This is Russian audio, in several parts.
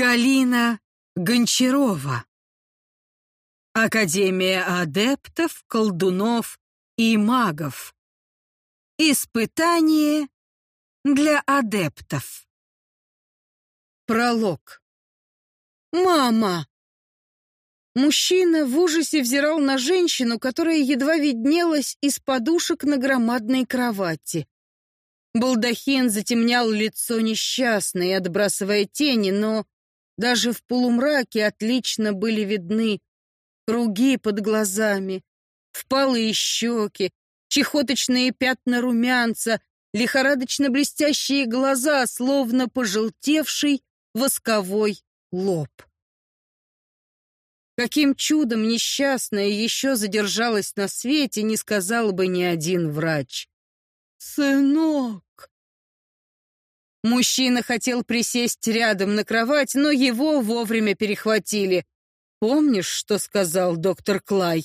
Галина Гончарова. Академия адептов, колдунов и магов. Испытание для адептов. Пролог. Мама. Мужчина в ужасе взирал на женщину, которая едва виднелась из подушек на громадной кровати. Балдахин затемнял лицо несчастной, отбрасывая тени, но даже в полумраке отлично были видны круги под глазами, впалые щеки, чехоточные пятна румянца, лихорадочно блестящие глаза, словно пожелтевший восковой лоб. Каким чудом несчастная еще задержалась на свете, не сказал бы ни один врач. «Сынок!» Мужчина хотел присесть рядом на кровать, но его вовремя перехватили. «Помнишь, что сказал доктор Клай?»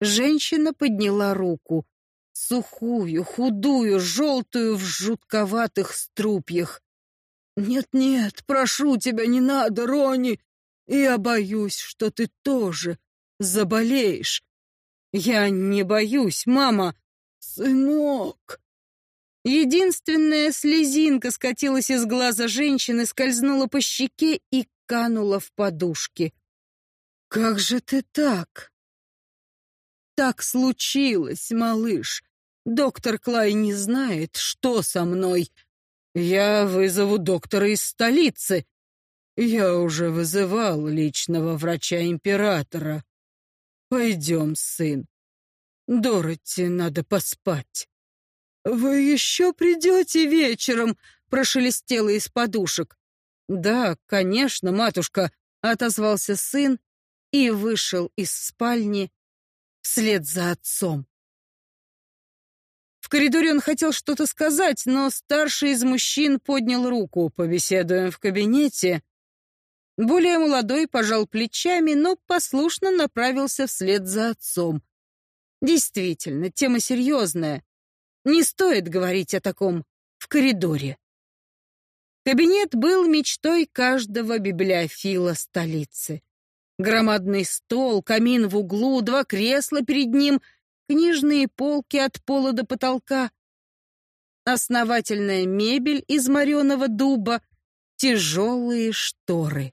Женщина подняла руку. Сухую, худую, желтую в жутковатых струпьях. «Нет-нет, прошу тебя, не надо, Рони! Я боюсь, что ты тоже заболеешь». «Я не боюсь, мама!» «Сынок!» Единственная слезинка скатилась из глаза женщины, скользнула по щеке и канула в подушки. «Как же ты так?» «Так случилось, малыш. Доктор Клай не знает, что со мной. Я вызову доктора из столицы. Я уже вызывал личного врача императора. Пойдем, сын. Дороти надо поспать». «Вы еще придете вечером?» — прошелестело из подушек. «Да, конечно, матушка», — отозвался сын и вышел из спальни вслед за отцом. В коридоре он хотел что-то сказать, но старший из мужчин поднял руку. «Побеседуем в кабинете». Более молодой пожал плечами, но послушно направился вслед за отцом. Действительно, тема серьезная. Не стоит говорить о таком в коридоре. Кабинет был мечтой каждого библиофила столицы. Громадный стол, камин в углу, два кресла перед ним, книжные полки от пола до потолка, основательная мебель из мореного дуба, тяжелые шторы.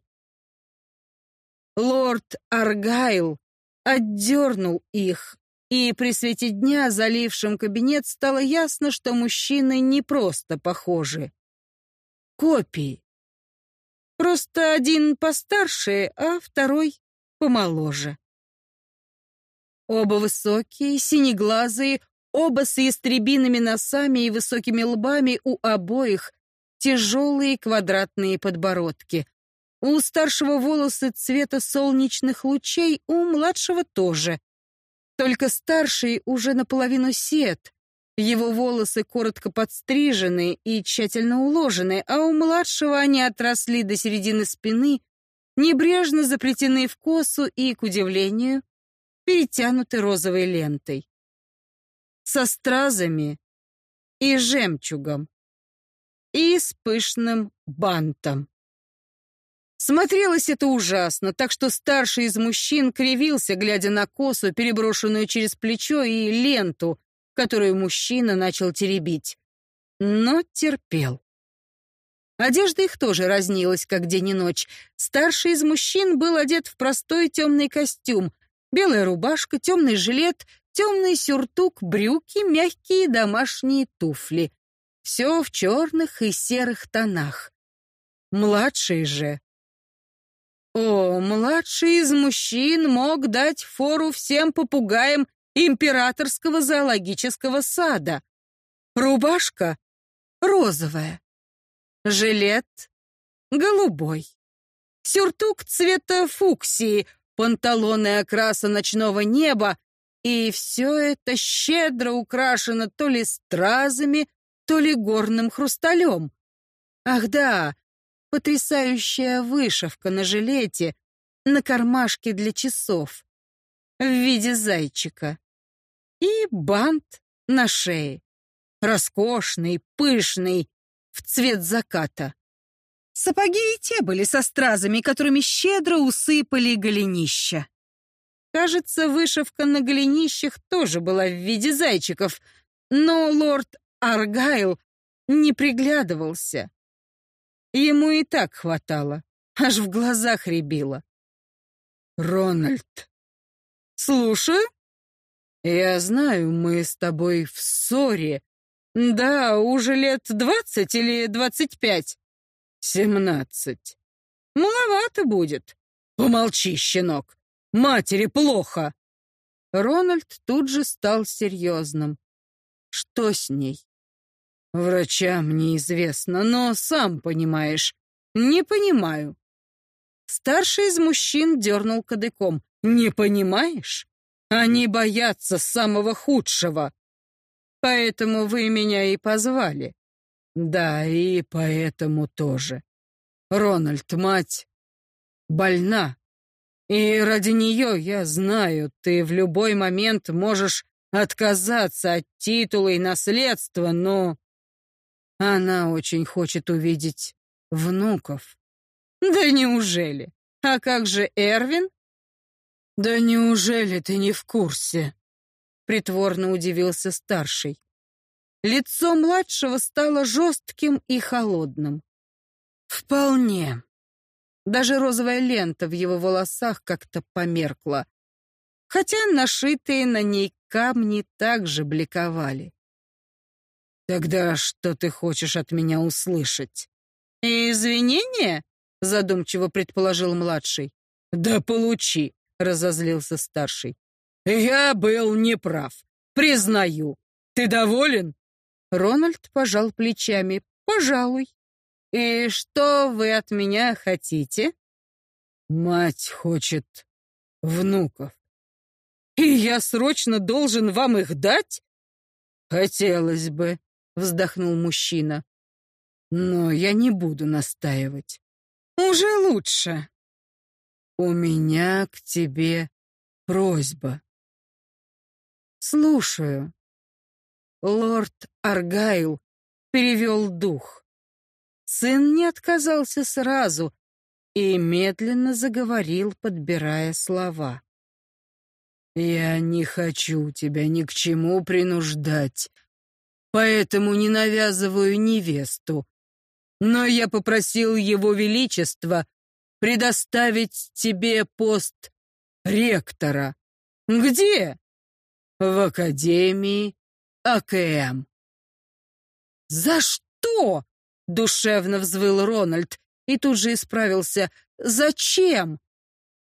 Лорд Аргайл отдернул их, и при свете дня, залившем кабинет, стало ясно, что мужчины не просто похожи. Копии. Просто один постарше, а второй помоложе. Оба высокие, синеглазые, оба с ястребиными носами и высокими лбами, у обоих тяжелые квадратные подбородки. У старшего волосы цвета солнечных лучей, у младшего тоже. Только старший уже наполовину сед. Его волосы коротко подстрижены и тщательно уложены, а у младшего они отросли до середины спины, небрежно заплетены в косу и, к удивлению, перетянуты розовой лентой. Со стразами и жемчугом. И с пышным бантом. Смотрелось это ужасно, так что старший из мужчин кривился, глядя на косу, переброшенную через плечо, и ленту, которую мужчина начал теребить. Но терпел. Одежда их тоже разнилась, как день и ночь. Старший из мужчин был одет в простой темный костюм, белая рубашка, темный жилет, темный сюртук, брюки, мягкие домашние туфли. Все в черных и серых тонах. Младший же о, младший из мужчин мог дать фору всем попугаям императорского зоологического сада. Рубашка розовая, жилет голубой, сюртук цвета фуксии, панталоны окраса ночного неба, и все это щедро украшено то ли стразами, то ли горным хрусталем. Ах да, потрясающая вышивка на жилете, на кармашке для часов в виде зайчика и бант на шее, роскошный, пышный, в цвет заката. Сапоги и те были со стразами, которыми щедро усыпали голенища. Кажется, вышивка на голенищах тоже была в виде зайчиков, но лорд Аргайл не приглядывался. Ему и так хватало, аж в глазах рябило. «Рональд!» «Слушаю?» «Я знаю, мы с тобой в ссоре. Да, уже лет двадцать или двадцать пять?» «Семнадцать». «Маловато будет». «Помолчи, щенок. Матери плохо!» Рональд тут же стал серьезным. Что с ней? Врачам неизвестно, но сам понимаешь. Не понимаю. Старший из мужчин дернул кадыком. Не понимаешь? Они боятся самого худшего. Поэтому вы меня и позвали. Да, и поэтому тоже. Рональд, мать, больна. И ради нее, я знаю, ты в любой момент можешь отказаться от титула и наследства, но она очень хочет увидеть внуков. Да неужели? А как же Эрвин? Да неужели ты не в курсе? Притворно удивился старший. Лицо младшего стало жестким и холодным. Вполне. Даже розовая лента в его волосах как-то померкла, хотя нашитые на ней камни также бликовали. «Тогда что ты хочешь от меня услышать?» «Извинения?» — задумчиво предположил младший. «Да получи!» — разозлился старший. «Я был неправ. Признаю. Ты доволен?» Рональд пожал плечами. «Пожалуй». «И что вы от меня хотите?» «Мать хочет внуков». «И я срочно должен вам их дать?» «Хотелось бы», — вздохнул мужчина. «Но я не буду настаивать». «Уже лучше». «У меня к тебе просьба». «Слушаю». Лорд Аргайл перевел дух. Сын не отказался сразу и медленно заговорил, подбирая слова. «Я не хочу тебя ни к чему принуждать, поэтому не навязываю невесту. Но я попросил его величество предоставить тебе пост ректора. Где? В Академии АКМ. За что? Душевно взвыл Рональд и тут же исправился. «Зачем?»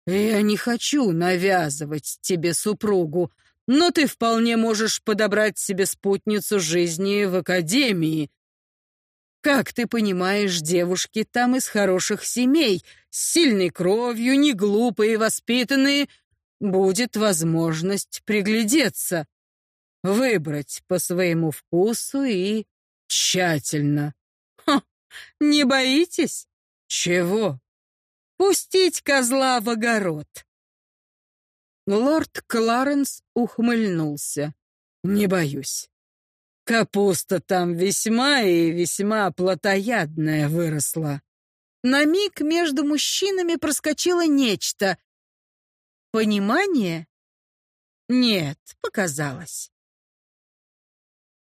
«Я не хочу навязывать тебе супругу, но ты вполне можешь подобрать себе спутницу жизни в академии. Как ты понимаешь, девушки там из хороших семей, с сильной кровью, не глупые, воспитанные. Будет возможность приглядеться, выбрать по своему вкусу и тщательно. Не боитесь? Чего? Пустить козла в огород. Лорд Кларенс ухмыльнулся. Не боюсь. Капуста там весьма и весьма плотоядная выросла. На миг между мужчинами проскочило нечто. Понимание? Нет, показалось.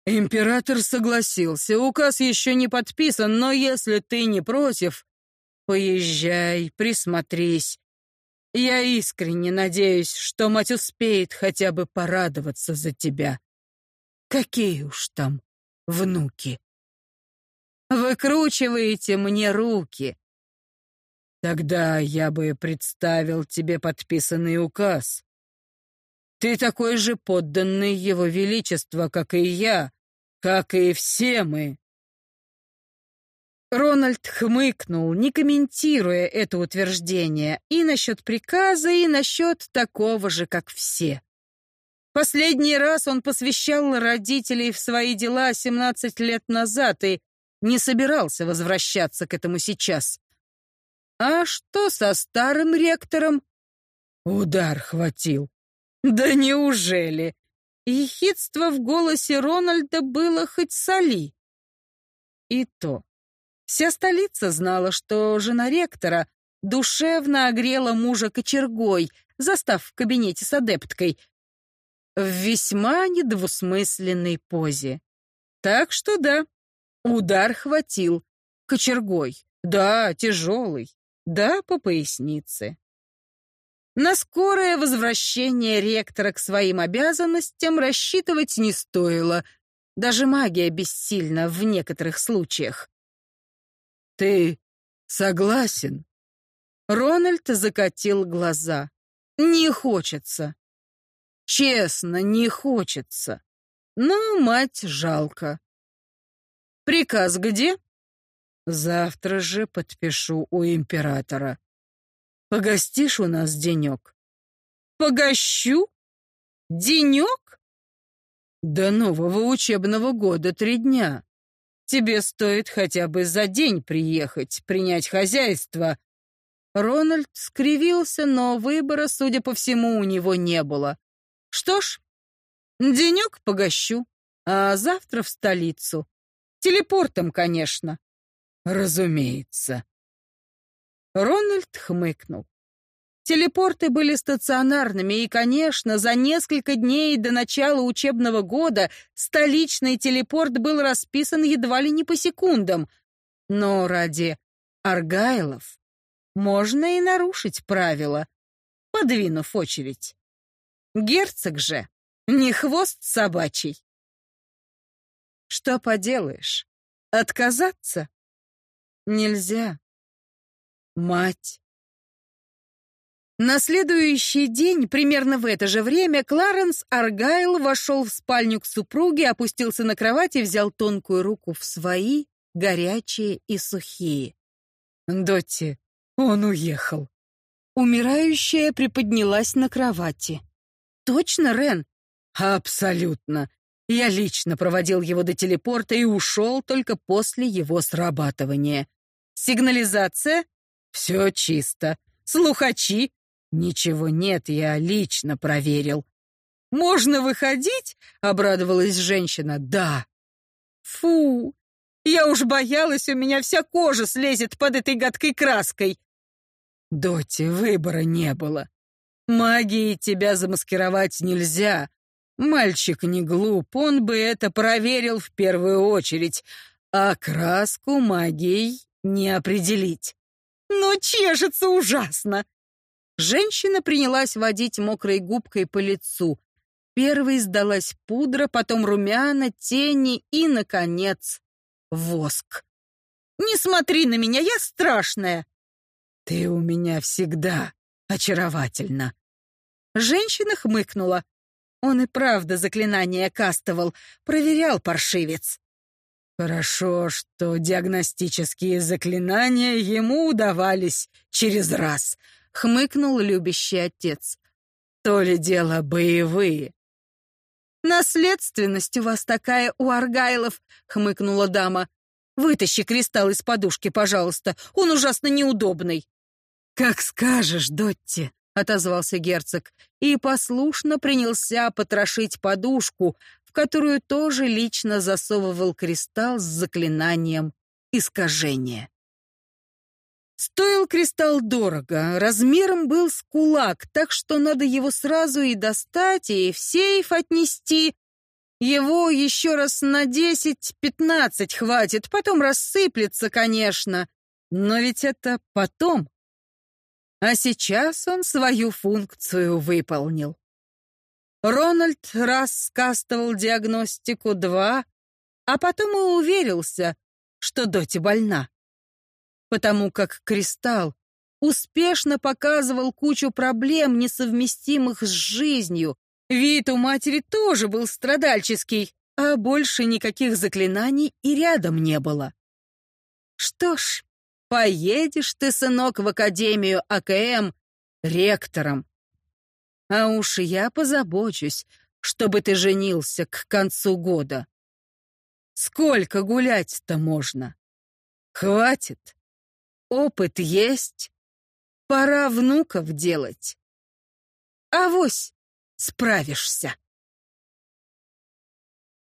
Император согласился. Указ еще не подписан, но если ты не против, поезжай, присмотрись. Я искренне надеюсь, что мать успеет хотя бы порадоваться за тебя. Какие уж там внуки. Выкручиваете мне руки. Тогда я бы представил тебе подписанный указ. Ты такой же подданный его величества, как и я, как и все мы. Рональд хмыкнул, не комментируя это утверждение, и насчет приказа, и насчет такого же, как все. Последний раз он посвящал родителей в свои дела 17 лет назад и не собирался возвращаться к этому сейчас. А что со старым ректором? Удар хватил. Да неужели? Ехидство в голосе Рональда было хоть соли. И то. Вся столица знала, что жена ректора душевно огрела мужа кочергой, застав в кабинете с адепткой, в весьма недвусмысленной позе. Так что да, удар хватил. Кочергой. Да, тяжелый. Да, по пояснице. На скорое возвращение ректора к своим обязанностям рассчитывать не стоило. Даже магия бессильна в некоторых случаях. «Ты согласен?» Рональд закатил глаза. «Не хочется. Честно, не хочется. Но мать жалко. Приказ где?» «Завтра же подпишу у императора. Погостишь у нас денек?» «Погощу? Денек?» «До нового учебного года три дня. Тебе стоит хотя бы за день приехать, принять хозяйство». Рональд скривился, но выбора, судя по всему, у него не было. «Что ж, денек погощу, а завтра в столицу. Телепортом, конечно». «Разумеется». Рональд хмыкнул. Телепорты были стационарными, и, конечно, за несколько дней до начала учебного года столичный телепорт был расписан едва ли не по секундам. Но ради Аргайлов можно и нарушить правила, подвинув очередь. Герцог же не хвост собачий. Что поделаешь? Отказаться? Нельзя. Мать на следующий день, примерно в это же время, Кларенс Аргайл вошел в спальню к супруге, опустился на кровать и взял тонкую руку в свои, горячие и сухие. «Дотти, он уехал». Умирающая приподнялась на кровати. «Точно, Рен?» «Абсолютно. Я лично проводил его до телепорта и ушел только после его срабатывания. Сигнализация?» «Все чисто. Слухачи?» «Ничего нет, я лично проверил». «Можно выходить?» — обрадовалась женщина. «Да». «Фу! Я уж боялась, у меня вся кожа слезет под этой гадкой краской». «Доти, выбора не было. Магией тебя замаскировать нельзя. Мальчик не глуп, он бы это проверил в первую очередь, а краску магией не определить». «Но чешется ужасно!» Женщина принялась водить мокрой губкой по лицу. Первой сдалась пудра, потом румяна, тени и, наконец, воск. «Не смотри на меня, я страшная!» «Ты у меня всегда очаровательна!» Женщина хмыкнула. Он и правда заклинание кастовал, проверял паршивец. Хорошо, что диагностические заклинания ему удавались через раз — хмыкнул любящий отец. То ли дело боевые. Наследственность у вас такая у Аргайлов, хмыкнула дама. Вытащи кристалл из подушки, пожалуйста. Он ужасно неудобный. Как скажешь, Дотти, отозвался герцог и послушно принялся потрошить подушку, в которую тоже лично засовывал кристалл с заклинанием искажения. Стоил кристалл дорого, размером был с кулак, так что надо его сразу и достать, и в сейф отнести. Его еще раз на десять-пятнадцать хватит, потом рассыплется, конечно. Но ведь это потом. А сейчас он свою функцию выполнил. Рональд раз диагностику, два, а потом и уверился, что Доти больна потому как кристалл успешно показывал кучу проблем, несовместимых с жизнью. Вид у матери тоже был страдальческий, а больше никаких заклинаний и рядом не было. Что ж, поедешь ты, сынок, в Академию АКМ ректором. А уж я позабочусь, чтобы ты женился к концу года. Сколько гулять-то можно? Хватит. Опыт есть. Пора внуков делать. Авось справишься.